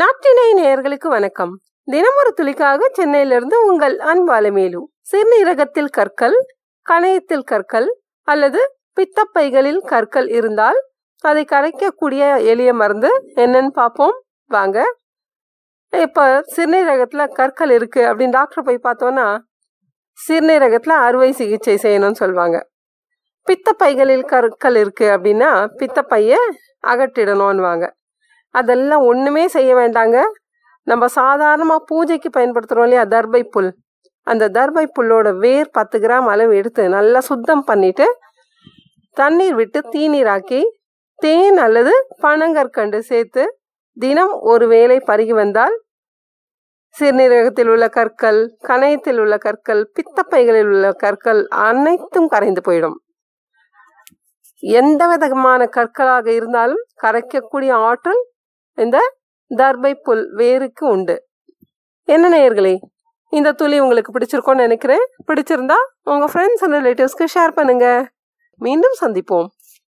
நாட்டினை நேயர்களுக்கு வணக்கம். தினமொரு துளிக்காக சென்னையிலிருந்து உங்கள் அன்பாலமேலு சிறுநீரகத்தில் கற்கள் கணையத்தில் கற்கள் அல்லது பித்தப்பைகளில் கற்கள் இருந்தால் அதை கரைக்கக்கூடிய எளிய மருந்து என்னன்னு பார்ப்போம். வாங்க. இப்போ சிறுநீரகத்தில் கற்கள் இருக்கு அப்படின்னு டாக்டர் போய் பார்த்தோன்னா சிறுநீரகத்தில் அறுவை சிகிச்சை செய்யணும்னு சொல்லுவாங்க பித்தப்பைகளில் கற்கள் இருக்கு அப்படின்னா பித்தப்பையை அகற்றிடணும்னுவாங்க. அதெல்லாம் ஒன்றுமே செய்ய வேண்டாங்க. நம்ம சாதாரணமாக பூஜைக்கு பயன்படுத்துகிறோம் இல்லையா தர்பை புல். அந்த தர்பை புல்லோட வேர் பத்து கிராம் அளவு எடுத்து நல்லா சுத்தம் பண்ணிட்டு தண்ணீர் விட்டு தீநீராக்கி தேன் அல்லது பனங்கற்கண்டு சேர்த்து தினம் ஒரு வேளை பருகி வந்தால் சிறுநீரகத்தில் உள்ள கற்கள் கணையத்தில் உள்ள கற்கள் பித்தப்பைகளில் உள்ள கற்கள் அனைத்தும் கரைந்து போயிடும். எந்த விதமான கற்களாக இருந்தாலும் கரைக்கக்கூடிய ஆற்றல் இந்த தர்பை புல் வேருக்கு உண்டு. என்ன நேயர்களே இந்த துளி உங்களுக்கு பிடிச்சிருக்கோன்னு நினைக்கிறேன். பிடிச்சிருந்தா உங்கள் ஃப்ரெண்ட்ஸ் அண்ட் ரிலேட்டிவ்ஸ்க்கு ஷேர் பண்ணுங்கள் மீண்டும் சந்திப்போம்.